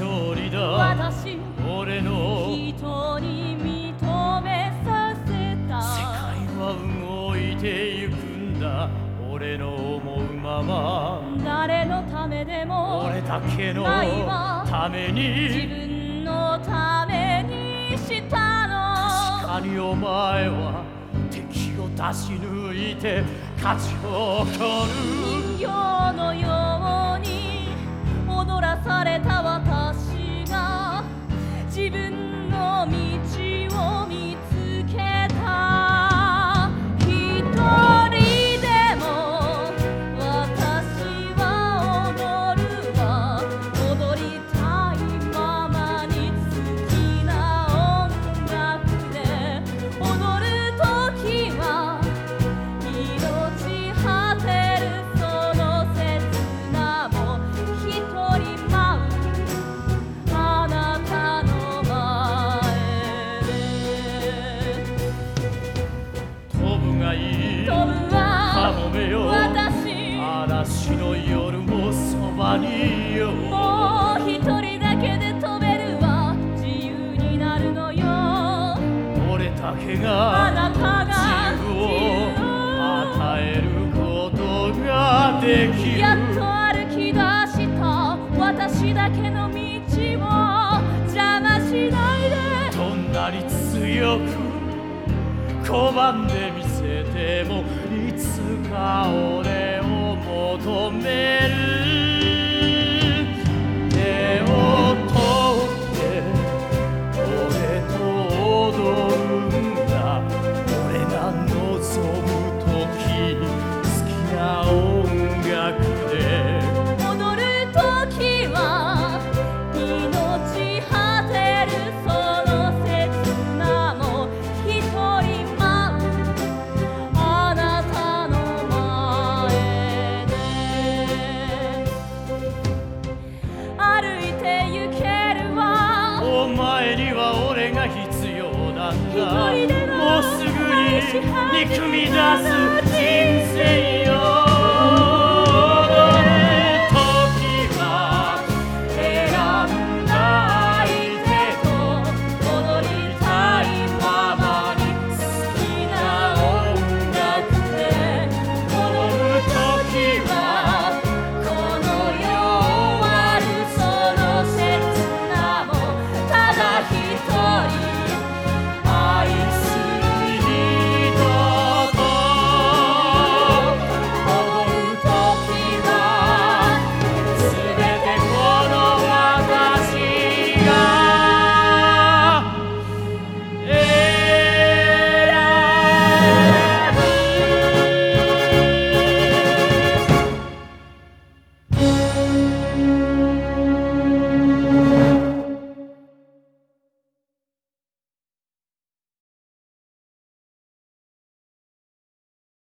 勝利だ。私俺の人に認めさせた。世界は動いてゆくんだ。俺の思うまま。誰のためでも俺だけのため自に分のためにしたの。確かにお前は敵を出し抜いて勝ち誇る道ぶがいい飛ぶかわもめよ私嵐の夜もそばにいよう。もう一人だけで飛べるわ。自由になるのよ俺だけがあなたが自由を与えることができる。やっと歩き出した私だけの道を邪魔しないで。どんなに強く拒んでみせてもいつか俺を求め要なんだ一人ではもうすぐに憎み出す人生よ